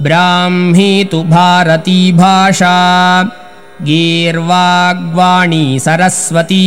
ब्राह्मी तु भारती भाषा गीर्वाग्वाणी सरस्वती।